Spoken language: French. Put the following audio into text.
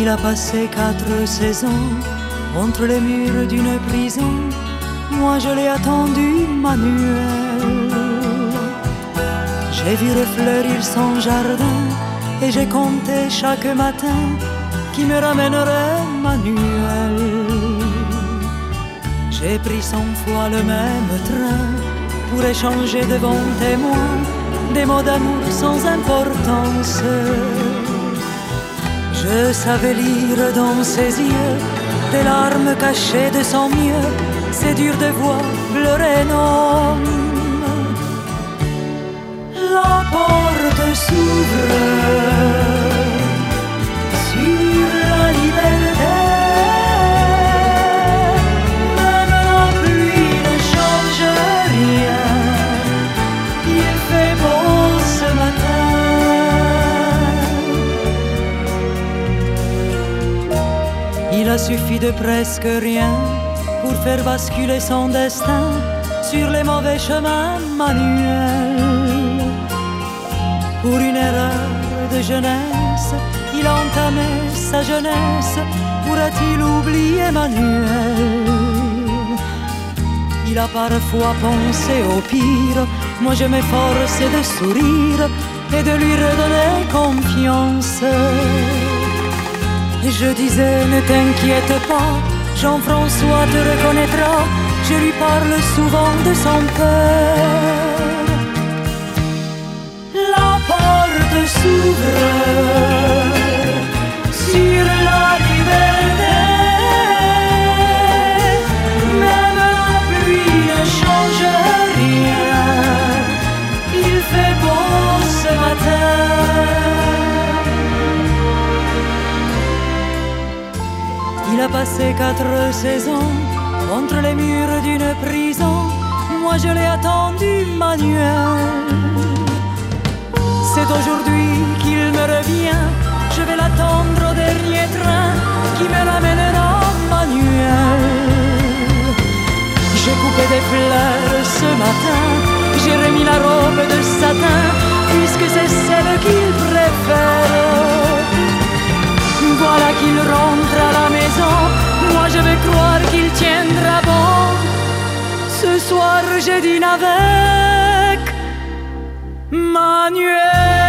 Il a passé quatre saisons entre les murs d'une prison. Moi je l'ai attendu, Manuel. J'ai vu refleurir son jardin et j'ai compté chaque matin qui me ramènerait Manuel. J'ai pris cent fois le même train pour échanger devant témoins des mots d'amour sans importance. Je savais lire dans ses yeux des larmes cachées de son mieux. C'est dur de voir pleurer non. Il a suffi de presque rien pour faire basculer son destin sur les mauvais chemins manuels. Pour une erreur de jeunesse, il a sa jeunesse. Pourra-t-il oublier Manuel? Il a parfois pensé au pire. Moi je m'efforce de sourire et de lui redonner confiance. Et je disais, ne t'inquiète pas, Jean-François te reconnaîtra. Je lui parle souvent de son père. La porte s'ouvre sur la liberté. Même la pluie ne change rien. Il fait beau ce matin. Il a passé quatre saisons entre les murs d'une prison. Moi je l'ai attendu, Manuel. C'est aujourd'hui qu'il me revient. Je vais l'attendre au dernier train qui me ramènera, Manuel. J'ai coupé des fleurs ce matin. J'ai remis la robe de satin je dîne avec Manuel.